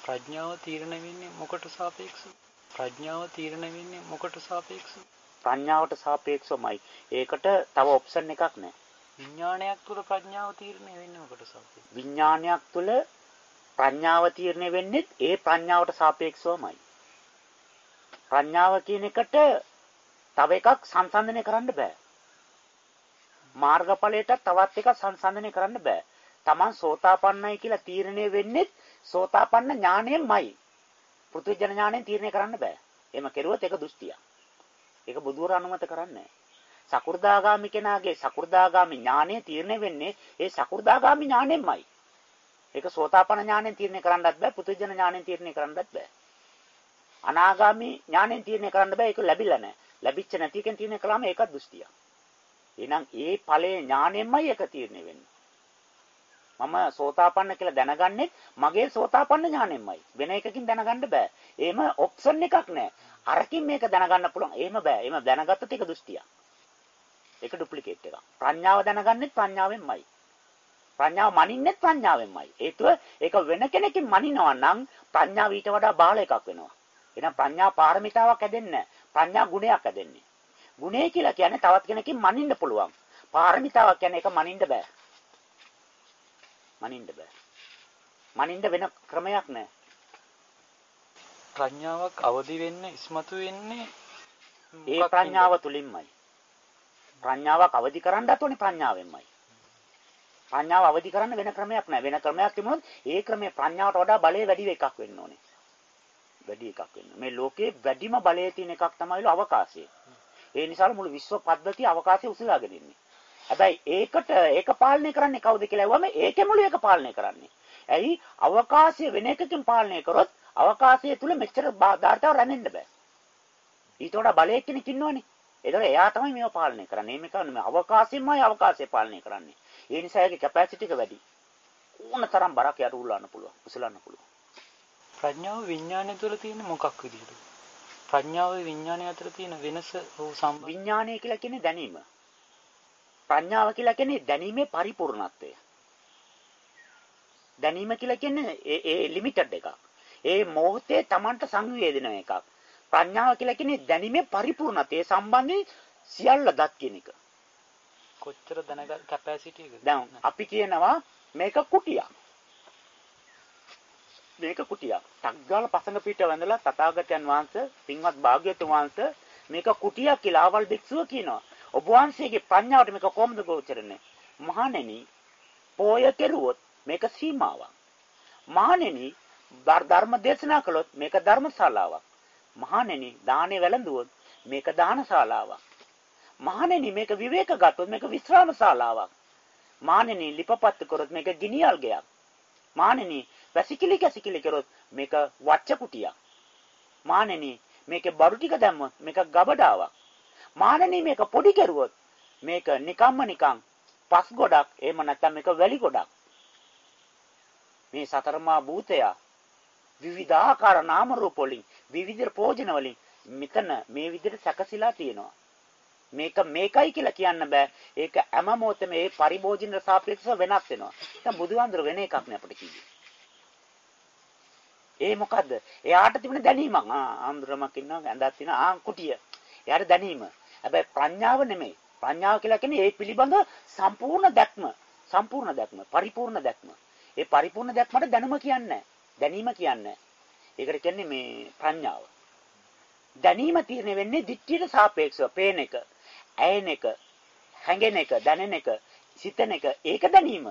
ප්‍රඥාව තීරණය වෙන්නේ මොකට සාපේක්ෂව? ප්‍රඥාව තීරණය වෙන්නේ මොකට සාපේක්ෂව? ප්‍රඥාවට සාපේක්ෂවමයි. ඒකට තව ඔප්ෂන් එකක් නැහැ. විඥානයක් තුළ ප්‍රඥාව තීරණය වෙන්නේ මොකට සාපේක්ෂව? විඥානයක් තුළ ප්‍රඥාව තීරණය වෙන්නේ ඒ ප්‍රඥාවට සාපේක්ෂවමයි. ප්‍රඥාව කියන එකට තව එකක් සංසන්දනය කරන්න බෑ. මාර්ගඵලයට තවත් එකක් සංසන්දනය කරන්න බෑ. Taman සෝතාපන්නයි කියලා තීරණය වෙන්නේ සෝතාපන්න ඥාණයමයි පෘථුවිජන ඥාණයෙන් තීරණය කරන්න බෑ. එහෙම කෙරුවොත් ඒක දෘෂ්ටියක්. ඒක බුදුර අනුමත කරන්නේ සකු르දාගාමි කෙනාගේ සකු르දාගාමි ඥාණය තීරණය වෙන්නේ ඒ සකු르දාගාමි ඥාණයෙන්මයි. ඒක සෝතාපන්න ඥාණයෙන් තීරණය කරන්නත් බෑ පෘථුවිජන ඥාණයෙන් තීරණය කරන්නත් බෑ. අනාගාමි ඥාණයෙන් තීරණය කරන්න බෑ ඒක ලැබිලා නැහැ. ලැබිච්ච නැති එකෙන් තීරණය කළාම ඒකත් දෘෂ්ටියක්. එහෙනම් ඒ ඵලයේ ඥාණයෙන්මයි ඒක තීරණය වෙන්නේ. මම සෝතාපන්න කියලා දැනගන්නේ මගේ සෝතාපන්න ඥාණයෙන්මයි. වෙන එකකින් දැනගන්න බෑ. එහෙම ඔප්ෂන් එකක් නැහැ. අරකින් මේක දැනගන්න පුළුවන්. එහෙම බෑ. එහෙම දැනගත්තොත් ඒක දෘෂ්ටියක්. ඒක ඩුප්ලිකේට් එකක්. ප්‍රඥාව දැනගන්නෙත් ප්‍රඥාවෙන්මයි. ප්‍රඥාව මනින්නෙත් ප්‍රඥාවෙන්මයි. හේතුව ඒක වෙන කෙනකින් මනිනවා නම් ප්‍රඥාව ඊට වඩා බාල එකක් වෙනවා. එහෙනම් ප්‍රඥා පාරමිතාවක් හැදෙන්නේ ප්‍රඥා ගුණයක් හැදෙන්නේ. ගුණය කියලා කියන්නේ තවත් කෙනකින් මනින්න පුළුවන්. පාරමිතාවක් කියන්නේ ඒක මනින්න බෑ. මනින්න බෑ. මනින්න වෙන ක්‍රමයක් නැහැ. ප්‍රඥාවක් අවදි වෙන්නේ ඉස්මතු වෙන්නේ ඒ ප්‍රඥාව තුලින්මයි. ප්‍රඥාවක් අවදි කරන්නත් ඕනේ ප්‍රඥාවෙන්මයි. ප්‍රඥාව අවදි කරන්න වෙන ක්‍රමයක් නැහැ. වෙන ක්‍රමයක් තිබුණොත් ඒ ක්‍රමේ ප්‍රඥාවට වඩා බලය වැඩි එකක් වෙන්න ඕනේ. වැඩි එකක් වෙන්න. මේ ලෝකේ වැඩිම බලය තියෙන එකක් තමයිලු අවකාශය. ඒ නිසා මුළු විශ්ව පද්ධතිය අවකාශයේ උසලාගෙන ඉන්නේ. හැබැයි ඒකට ඒක පාලනය කරන්නේ කවුද කියලා ඇහුවම ඒකේ මුළු ඒක පාලනය කරන්නේ. ඇයි අවකාශය වෙන එකකින් පාලනය කරොත් අවකාශය තුල මෙච්චර ධාර්තාව රැඳෙන්න බෑ. ඊට වඩා බලයක් කෙනෙක් ඉන්නවනේ. ඒතකොට එයා තමයි මේව පාලනය කරන්නේ. මේක මේ අවකාශයෙන්මයි අවකාශය පාලනය කරන්නේ. ඒ නිසා ඒකේ කැපැසිටි එක වැඩි. ඕනතරම් බරක් යට උල්ලන්න පුළුවන්. උසලන්න පුළුවන්. ප්‍රඥාව විඥානය තුළ තියෙන මොකක් විදිහද? ප්‍රඥාව විඥානය අතර තියෙන වෙනස හෝ සම්බන්ධ විඥානය කියලා කියන්නේ දැනීම. ප්‍රඥාව කියලා කියන්නේ දැනීමේ පරිපූර්ණත්වය. දැනීම කියලා කියන්නේ ඒ ඒ ලිමිටඩ් එකක්. ඒ මොහොතේ Tamanට සංවේදන එකක්. ප්‍රඥාව කියලා කියන්නේ දැනීමේ පරිපූර්ණත්වය සම්බන්ධයෙන් සියල්ල දත් කියන එක. කොච්චර දැනගත් කැපැසිටි එකද? දැන් අපි කියනවා මේක කුටියක්. මේක කුටියක්. ටග්ගාල පසඟ පිට වැඳලා තථාගතයන් වහන්සේ පින්වත් භාග්‍යතුන් වහන්සේ මේක කුටියක් කියලා ආවල් භික්ෂුව කියනවා. ඔබ වහන්සේගේ ප්‍රඥාවට මේක කොහොමද ගෝචරන්නේ? මහණෙනි, පෝය කෙරුවොත් මේක සීමාවක්. මහණෙනි, ධර්ම දේශනා කළොත් මේක ධර්මශාලාවක්. මහණෙනි, දානේ වැළඳුවොත් මේක දානශාලාවක්. මහණෙනි, මේක විවේක ගත්තොත් මේක විශ්‍රාමශාලාවක්. මහණෙනි, ලිපපත් කරොත් මේක ගිනියල් ගයක්. මහණෙනි, වැසිකිලි කැසිකිලි කරොත් මේක වච්ච කුටියක්. මහණෙනි, මේකේ බඩු ටික දැම්මොත් මේක ගබඩාවක්. මානනී මේක පොඩි කරුවොත් මේක නිකම්ම නිකං පස් ගොඩක් එහෙම නැත්නම් මේක වැලි ගොඩක්. මේ සතරමා භූතය විවිධාකාර නාම රූප වලින් විවිධ ප්‍රෝජන වලින් මෙතන මේ විදිහට සැකසීලා තියෙනවා. මේක මේකයි කියලා කියන්න බෑ. ඒක හැම මොහොතෙම මේ පරිභෝජන සාපේක්ෂව වෙනස් වෙනවා. දැන් බුදුහාඳුර වෙන එකක් නේ අපිට කිව්වේ. ඒ මොකද්ද? එයාට තිබුණ දැනීමක්. ආ ආන්දරමක් ඉන්නවා ඇඳක් තියෙනවා. ආ කුටිය. එයාට දැනීම. හැබැයි ප්‍රඥාව නෙමෙයි. ප්‍රඥාව කියලා කියන්නේ ඒ පිළිබඳ සම්පූර්ණ දැක්ම, සම්පූර්ණ දැක්ම, පරිපූර්ණ දැක්ම. ඒ පරිපූර්ණ දැක්මට දැනුම කියන්නේ දැනීම කියන්නේ ඒකට කියන්නේ මේ ප්‍රඥාව. දැනීම තීරණය වෙන්නේ දිට්ඨියට සාපේක්ෂව පේන එක, ඇයෙන එක, හැඟෙන එක, දැනෙන එක, සිතන එක. ඒක දැනීම.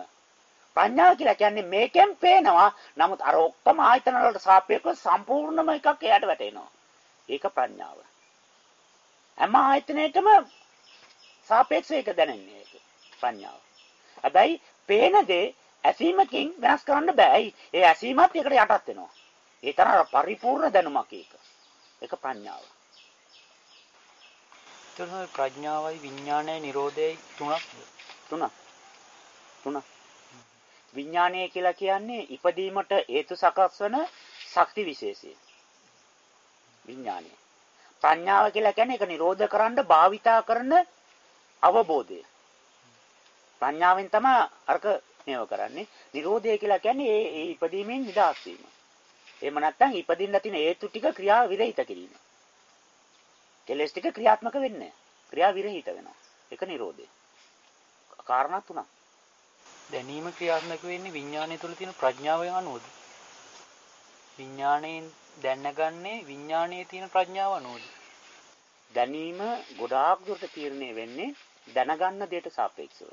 ප්‍රඥාව කියලා කියන්නේ මේකෙන් පේනවා. නමුත් අර ඔක්කොම ආයතන වලට සාපේක්ෂව සම්පූර්ණම එකක් එයාට වැටෙනවා. ඒක ප්‍රඥාව. හැම ආයතනයකම සාපේක්ෂව ඒක දැනෙන්නේ ඒක ප්‍රඥාව. හැබැයි පේන දේ ඇසීමකින් වෙනස් කරන්න බෑ. ඒ ඇසීමත් එකට යටත් වෙනවා. ඒ තරම් පරිපූර්ණ දැනුමක් ඒක. ඒක ප්‍රඥාව. එතකොට ප්‍රඥාවයි විඥානයයි නිරෝධයයි තුනක් තුනක්. තුනක්. විඥානය කියලා කියන්නේ ඉපදීමට හේතු සකස් වන ශක්ති විශේෂය. විඥානය. ප්‍රඥාව කියලා කියන්නේ ඒක නිරෝධ කරන්න භාවිතා කරන අවබෝධය. ප්‍රඥාවෙන් තමයි අරක මේව කරන්නේ. නිරෝධය කියලා කියන්නේ ඒ ඒ ඉපදීමෙන් නිදහස් වීම. එහෙම නැත්නම් ඉපදින්න තියෙන හේතු ටික ක්‍රියා විරහිත කිරීම. කෙලස් ටික ක්‍රියාත්මක වෙන්නේ ක්‍රියා විරහිත වෙනවා. ඒක නිරෝධය. කාරණා තුනක්. දැනීම ක්‍රියාත්මක වෙන්නේ විඥානය තුළ තියෙන ප්‍රඥාව අනුවද? විඥාණයෙන් දැනගන්නේ විඥානයේ තියෙන ප්‍රඥාව අනුවද? දැනීම ගොඩාක් දුරට තීරණය වෙන්නේ දැනගන්න දෙයට සාපේක්ෂව.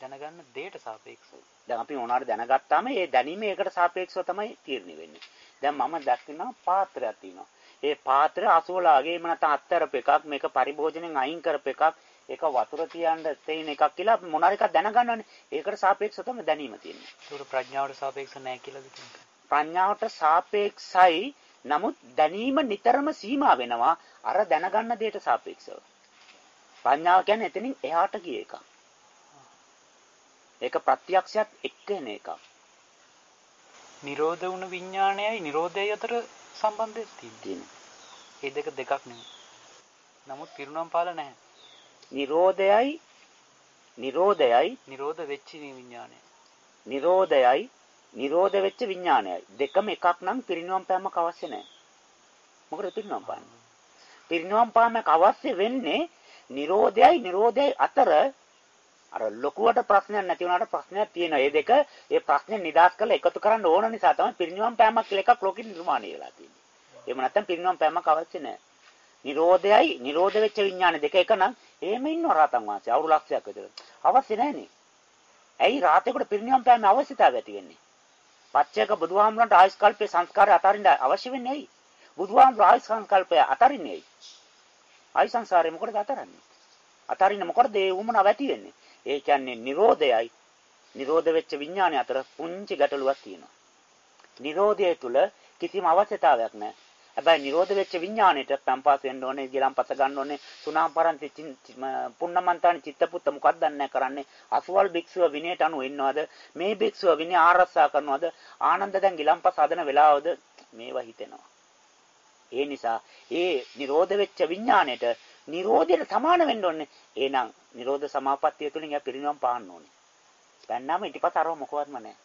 දැනගන්න දෙයට සාපේක්ෂව. දැන් අපි මොනවාරි දැනගත්තාම ඒ දැනීම ඒකට සාපේක්ෂව තමයි තීරණය වෙන්නේ. දැන් මම දැක්කනවා පාත්‍රයක් තියෙනවා. ඒ පාත්‍රය අසෝලාගේ එහෙම නැත්නම් අත්තරප එකක් මේක පරිභෝජනෙන් අයින් කරප එකක් ඒක වතුර තියන්න තේින එකක් කියලා මොනාර එකක් දැනගන්නවනේ. ඒකට සාපේක්ෂව තමයි දැනීම තියෙන්නේ. ඒක ප්‍රඥාවට සාපේක්ෂ නැහැ කියලාද කියන්නේ? ප්‍රඥාවට සාපේක්ෂයි නමුත් දැනීම නිතරම සීමා වෙනවා අර දැනගන්න දෙයට සාපේක්ෂව. ප්‍රඥාව කියන්නේ එතනින් එහාට ගිය එකක්. ඒක ප්‍රත්‍යක්ෂයත් එක්ක එන එකක්. නිරෝධ වුණ විඥානයයි නිරෝධයයි අතර සම්බන්ධයක් තියෙනවා. ඒ දෙක දෙකක් නෙමෙයි. නමුත් පිරුණම් පාල නැහැ. නිරෝධයයි නිරෝධයයි නිරෝධ වෙච්ච විඥානය. නිරෝධයයි නිරෝධ වෙච්ච විඥානයයි දෙකම එකක් නම් පිරිනිවන් පෑමක් අවශ්‍ය නැහැ. මොකද පිරිනිවන් පාන. පිරිනිවන් පාමක් අවශ්‍ය වෙන්නේ නිරෝධයයි නිරෝධයයි අතර අර ලොකුවට ප්‍රශ්නයක් නැති වුණාට ප්‍රශ්නයක් තියෙනවා. මේ දෙක ඒ ප්‍රශ්නේ නිදාස් කරලා එකතු කරන්න ඕන නිසා තමයි පිරිනිවන් පෑමක් කියලා එකක් ලෝකෙ නිර්මාණය වෙලා තියෙන්නේ. එහෙම නැත්නම් පිරිනිවන් පෑමක් අවශ්‍ය නැහැ. නිරෝධයයි නිරෝධ වෙච්ච විඥාන දෙක එක නම් එහෙම ඉන්නව රාතන් වාසිය අවුරු ලක්ෂයක් විතර. අවශ්‍ය නැහනේ. ඇයි රාතේකට පිරිනිවන් පෑමේ අවශ්‍යතාවය ඇති වෙන්නේ? පච්චයක බුදුහාමුදුරන්ට ආයස් කල්පේ සංස්කාරය අතරින්න අවශ්‍ය වෙන්නේ ඇයි? බුදුහාමුදුර ආයස් සංකල්පය අතරින්නේ ඇයි? ආයස් සංසාරේ මොකටද අතරන්නේ? අතරින්න මොකටද ඒ උමනාව ඇති වෙන්නේ? ඒ කියන්නේ Nirodhayai නිරෝධ වෙච්ච විඥානය අතර පුංචි ගැටලුවක් තියෙනවා. නිරෝධය තුල කිසිම අවශ්‍යතාවයක් නැහැ. හැබැයි නිරෝධ වෙච්ච විඥාණයට පම්පාස වෙන්න ඕනේ, ගිලම්පස ගන්න ඕනේ, සුනාම්පරන්ති පුන්නමන්තානි චිත්තපුත්ත මොකක්ද නැහැ කරන්නේ? අසවල් භික්ෂුව විනයට අනුව ඉන්නවද? මේ භික්ෂුව විනය ආරක්ෂා කරනවද? ආනන්ද දැන් ගිලම්පස හදන වෙලාවද? මේවා හිතෙනවා. ඒ නිසා ඒ නිරෝධ වෙච්ච විඥාණයට නිරෝධයට සමාන වෙන්න ඕනේ. එහෙනම් නිරෝධ සමාපත්තිය තුලින් එයා පිරිනවම් පාන්න ඕනේ. දැන්නාම ඊටපස්ස අරව මොකවත්ම නැහැ.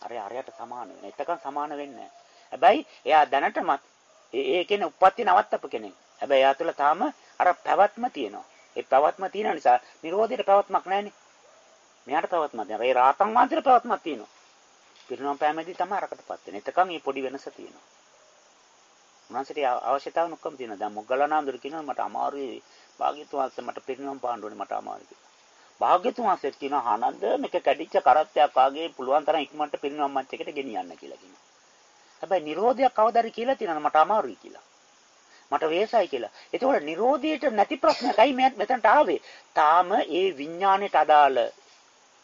අර අරයට සමාන වෙන. එතකන් සමාන වෙන්නේ නැහැ. හැබැයි එයා දැනටමත් ඒ කියන්නේ උප්පත්ති නවත්තපු කෙනෙක්. හැබැයි එයා තුළ තාම අර පැවැත්ම තියෙනවා. ඒ පැවැත්ම තියෙන නිසා නිරෝධයට පැවැත්මක් නැහැනේ. මෙයාට පැවැත්මක් නැහැ. ඒ රාතන් වහන්සේට පැවැත්මක් තියෙනවා. පිරිනවම් පෑමේදී තමයි අරකටපත් වෙන්නේ. එතකන් මේ පොඩි වෙනස තියෙනවා. උන්වහන්සේට අවශ්‍යතාවන් ඔක්කොම තියෙනවා. දැන් මොග්ගලනාන්දුර කියනවා මට අමාරුයි. භාග්‍යතුන් වහන්සේ මට පිරිනවම් පාන්න ඕනේ මට අමාරුයි කියලා. භාග්‍යතුන් වහන්සේ කියනවා ආනන්ද මේක කැඩිච්ච කරත්තයක් ආගේ පුළුවන් තරම් ඉක්මනට පිරිනවම් මච්චයකට ගෙනියන්න කියලා කියනවා. හැබැයි Nirodhayak කවදාරි කියලා තියෙනවා මට අමාරුයි කියලා. මට වේසයි කියලා. ඒතකොට Nirodhයට නැති ප්‍රශ්නයක්යි මෙයත් මෙතනට ආවේ. තාම ඒ විඥාණයට අදාළ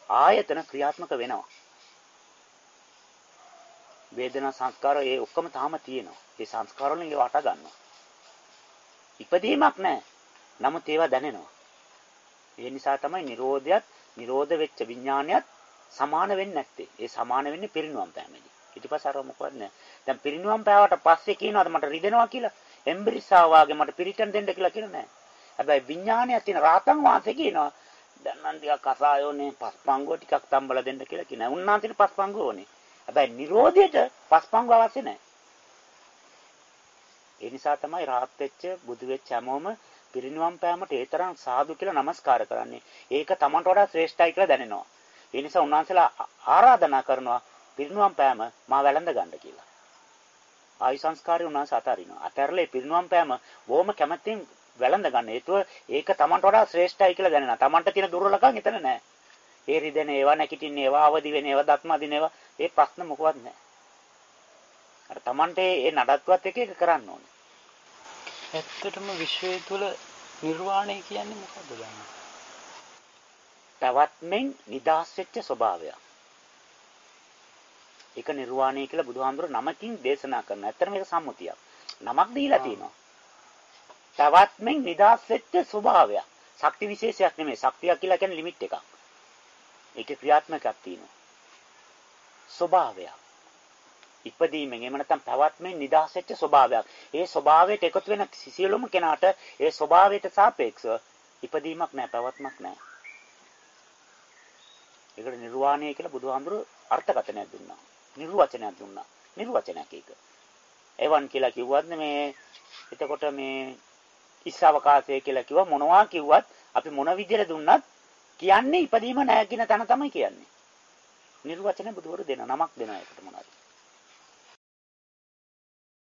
ආයතන ක්‍රියාත්මක වෙනවා. වේදනා සංස්කාර ඒ ඔක්කොම තාම තියෙනවා. ඒ සංස්කාර වලින් ඒව අට ගන්නවා. ඉපදීමක් නැහැ. නමුත් ඒවා දැනෙනවා. ඒ නිසා තමයි Nirodhayat නිරෝධ වෙච්ච විඥානයත් සමාන වෙන්නේ නැත්තේ. ඒ සමාන වෙන්නේ පිරිනුවම් පෑමේදී. ඊට පස්සේ අර මොකවත් නැහැ. දැන් පිරිනුවම් පෑවට පස්සේ කියනවාද මට රිදෙනවා කියලා? එම්බ්‍රිසා වාගේ මට පිරිටන් දෙන්න කියලා කියලා නැහැ. හැබැයි විඥානයක් තියෙන රාතන් වහන්සේ කියනවා දැන් නම් ටිකක් අසායෝනේ පස්පංගුව ටිකක් තම්බලා දෙන්න කියලා කියනවා. උන්නාන්සේට පස්පංගුව ඕනේ. හැබැයි Nirodheට පස්පංගුව අවශ්‍ය නැහැ. ඒ නිසා තමයි රාහත් වෙච්ච බුදු වෙච්ච හැමෝම පිරිනිවන් පෑමට ඒ තරම් සාදු කියලා নমස්කාර කරන්නේ. ඒක Tamanට වඩා ශ්‍රේෂ්ඨයි කියලා දැනෙනවා. ඒ නිසා උන්වහන්සේලා ආරාධනා කරනවා පිරිනුවම් පෑම මා වැළඳ ගන්න කියලා. ආයු සංස්කාරය උනාස අතාරිනවා. අතහැරලා පිරිනුවම් පෑම බොහොම කැමැත්තෙන් වැළඳ ගන්න. ඒතුව ඒක Tamanට වඩා ශ්‍රේෂ්ඨයි කියලා දැනෙනවා. Tamanට තියෙන දුර්වලකම් එතන නැහැ. ඒ රිදෙන ඒවා නැකිටින්න ඒවා අවදි වෙන ඒවා දත්ම අදින ඒවා ඒ ප්‍රශ්න මොකවත් නැහැ. අර Tamanට ඒ නඩත්තුවත් එක එක කරන්න ඕනේ. ඇත්තටම විශ්වය තුල නිර්වාණය කියන්නේ මොකද්ද දන්නේ? පැවැත්මෙන් නිදාස් වෙච්ච ස්වභාවයක්. ඒක නිර්වාණය කියලා බුදුහාමුදුර නමකින් දේශනා කරනවා. ඇත්තට මේක සම්මුතියක්. නමක් දීලා තියෙනවා. පැවැත්මෙන් නිදාස් වෙච්ච ස්වභාවයක්. ශක්ති විශේෂයක් නෙමෙයි. ශක්තිය කියලා කියන්නේ ලිමිට් එකක්. ඒකේ ක්‍රියාත්මකයක් තියෙනවා. ස්වභාවයක්. ඉපදීමෙන් එහෙම නැත්නම් පැවැත්මෙන් නිදාස් වෙච්ච ස්වභාවයක්. ඒ ස්වභාවයට එකතු වෙන සිසිලුම කෙනාට ඒ ස්වභාවයට සාපේක්ෂව ඉපදීමක් නැහැ, පැවැත්මක් නැහැ. ඒකට නිර්වාණය කියලා බුදුහාමුදුරු අර්ථකථනයක් දුන්නා. නිර්වචනයක් දුන්නා. නිර්වචනයක් ඒක. එවන් කියලා කිව්වත් මේ එතකොට මේ ඉස්සවකාශය කියලා කිව්ව මොනවා කිව්වත් අපි මොන විදිහට දුන්නත් කියන්නේ ඉපදීම නැහැ කියන තැන තමයි කියන්නේ. නිර්වචන බුදුවරු දෙන නමක් දෙනවා ඒකට මොනවද?